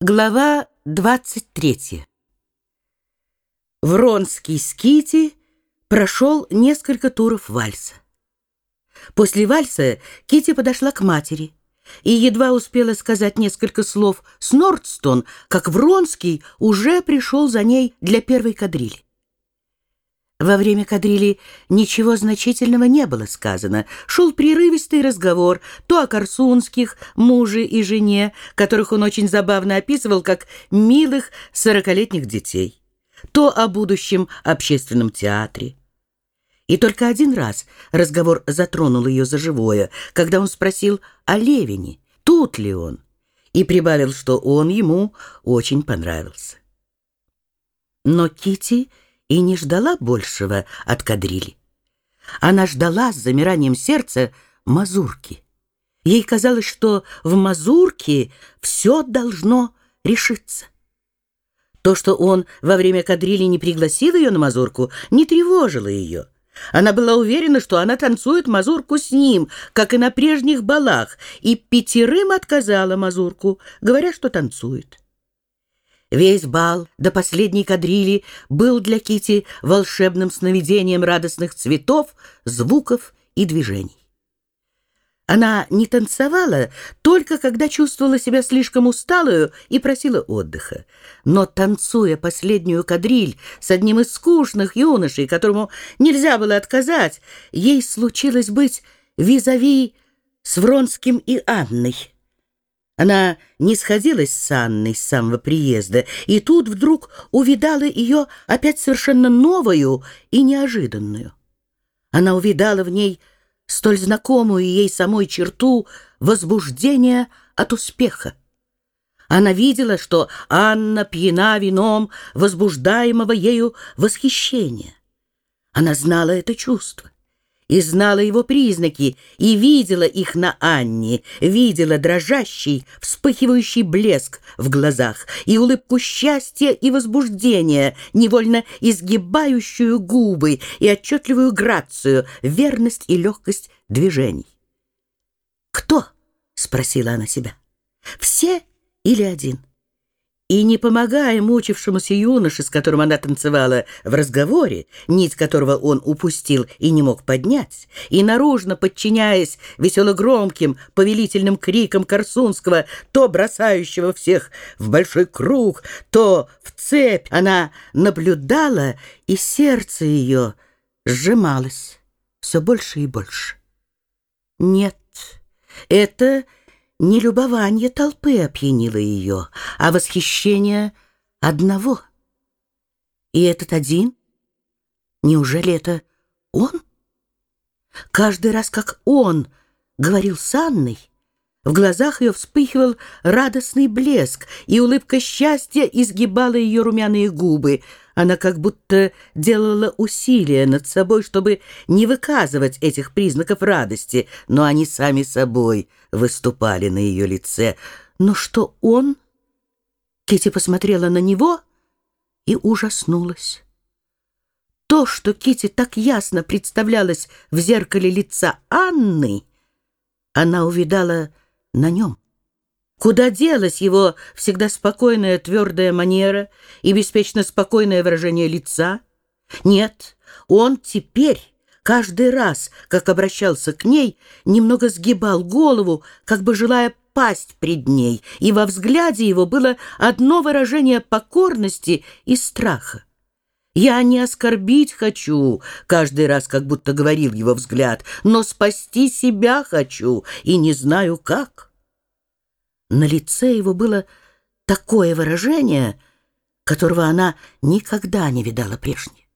Глава 23. Вронский с Кити прошел несколько туров вальса. После вальса Кити подошла к матери и едва успела сказать несколько слов с Нордстон, как Вронский уже пришел за ней для первой кадрили. Во время кадрили ничего значительного не было сказано. Шел прерывистый разговор то о Корсунских, муже и жене, которых он очень забавно описывал как милых сорокалетних детей, то о будущем общественном театре. И только один раз разговор затронул ее за живое, когда он спросил о Левине, тут ли он, и прибавил, что он ему очень понравился. Но Кити и не ждала большего от кадрили. Она ждала с замиранием сердца мазурки. Ей казалось, что в мазурке все должно решиться. То, что он во время кадрили не пригласил ее на мазурку, не тревожило ее. Она была уверена, что она танцует мазурку с ним, как и на прежних балах, и пятерым отказала мазурку, говоря, что танцует. Весь бал до последней кадрили был для Кити волшебным сновидением радостных цветов, звуков и движений. Она не танцевала только когда чувствовала себя слишком усталую и просила отдыха. Но, танцуя последнюю кадриль с одним из скучных юношей, которому нельзя было отказать, ей случилось быть визави с Вронским и Анной. Она не сходилась с Анной с самого приезда, и тут вдруг увидала ее опять совершенно новую и неожиданную. Она увидала в ней столь знакомую ей самой черту возбуждения от успеха. Она видела, что Анна пьяна вином возбуждаемого ею восхищения. Она знала это чувство и знала его признаки, и видела их на Анне, видела дрожащий, вспыхивающий блеск в глазах, и улыбку счастья и возбуждения, невольно изгибающую губы, и отчетливую грацию, верность и легкость движений. «Кто?» — спросила она себя. «Все или один?» И не помогая мучившемуся юноше, с которым она танцевала в разговоре, нить которого он упустил и не мог поднять, и наружно подчиняясь весело-громким повелительным крикам Корсунского, то бросающего всех в большой круг, то в цепь, она наблюдала, и сердце ее сжималось все больше и больше. Нет, это не любование толпы опьянило ее, а восхищение одного. И этот один? Неужели это он? Каждый раз, как он говорил с Анной, в глазах ее вспыхивал радостный блеск, и улыбка счастья изгибала ее румяные губы. Она как будто делала усилия над собой, чтобы не выказывать этих признаков радости, но они сами собой выступали на ее лице. Но что он? Кити посмотрела на него и ужаснулась. То, что Кити так ясно представлялось в зеркале лица Анны, она увидала на нем. Куда делась его всегда спокойная твердая манера и беспечно спокойное выражение лица? Нет, он теперь, каждый раз, как обращался к ней, немного сгибал голову, как бы желая пасть пред ней, и во взгляде его было одно выражение покорности и страха. «Я не оскорбить хочу», — каждый раз как будто говорил его взгляд, «но спасти себя хочу и не знаю как». На лице его было такое выражение, которого она никогда не видала прежде.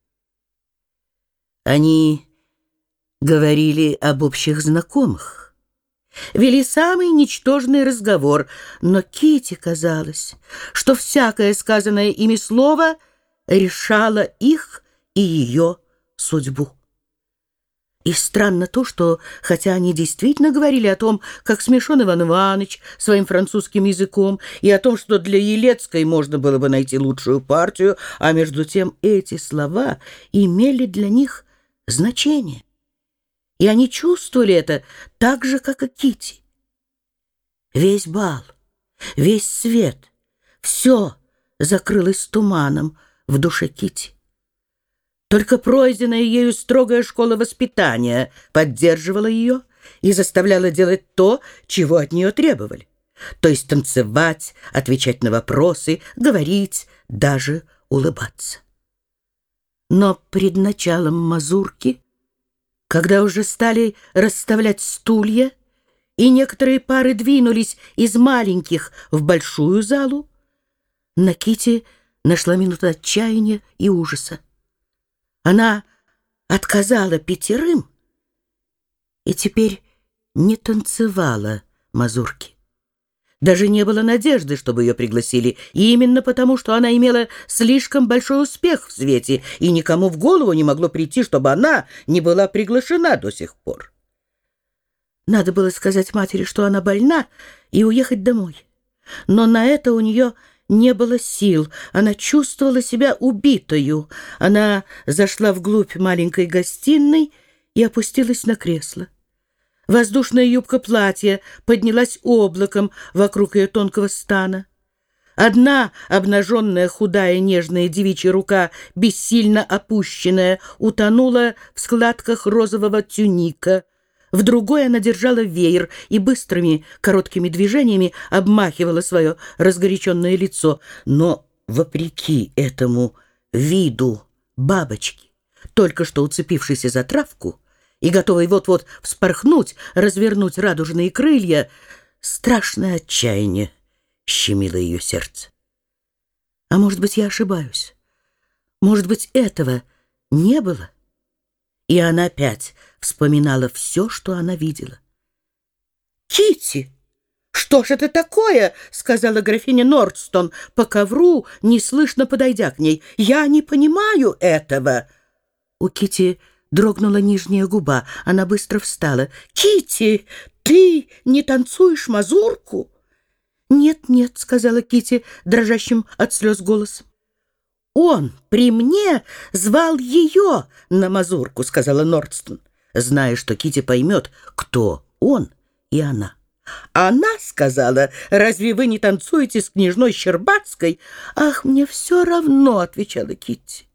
Они говорили об общих знакомых, вели самый ничтожный разговор, но Кити казалось, что всякое сказанное ими слово решало их и ее судьбу. И странно то, что, хотя они действительно говорили о том, как смешон Иван Иванович своим французским языком, и о том, что для Елецкой можно было бы найти лучшую партию, а между тем эти слова имели для них значение. И они чувствовали это так же, как и Кити. Весь бал, весь свет, Все закрылось туманом в душе Кити. Только пройденная ею строгая школа воспитания поддерживала ее и заставляла делать то, чего от нее требовали. То есть танцевать, отвечать на вопросы, говорить, даже улыбаться. Но пред началом мазурки, когда уже стали расставлять стулья, и некоторые пары двинулись из маленьких в большую залу, на Кити нашла минута отчаяния и ужаса. Она отказала пятерым и теперь не танцевала мазурки. Даже не было надежды, чтобы ее пригласили, и именно потому, что она имела слишком большой успех в свете, и никому в голову не могло прийти, чтобы она не была приглашена до сих пор. Надо было сказать матери, что она больна, и уехать домой. Но на это у нее не было сил, она чувствовала себя убитою. Она зашла вглубь маленькой гостиной и опустилась на кресло. Воздушная юбка платья поднялась облаком вокруг ее тонкого стана. Одна обнаженная худая нежная девичья рука, бессильно опущенная, утонула в складках розового тюника — в другой она держала веер и быстрыми короткими движениями обмахивала свое разгоряченное лицо. Но, вопреки этому виду бабочки, только что уцепившейся за травку и готовой вот-вот вспорхнуть, развернуть радужные крылья, страшное отчаяние щемило ее сердце. А может быть, я ошибаюсь? Может быть, этого не было? И она опять вспоминала все, что она видела. Кити, что ж это такое?» — сказала графиня Нордстон по ковру, неслышно подойдя к ней. «Я не понимаю этого!» У Кити дрогнула нижняя губа. Она быстро встала. Кити, ты не танцуешь мазурку?» «Нет, нет», — сказала Кити дрожащим от слез голосом. «Он при мне звал ее на мазурку», — сказала Нордстон, зная, что Кити поймет, кто он и она. Она сказала, «Разве вы не танцуете с княжной Щербацкой?» «Ах, мне все равно», — отвечала Китти.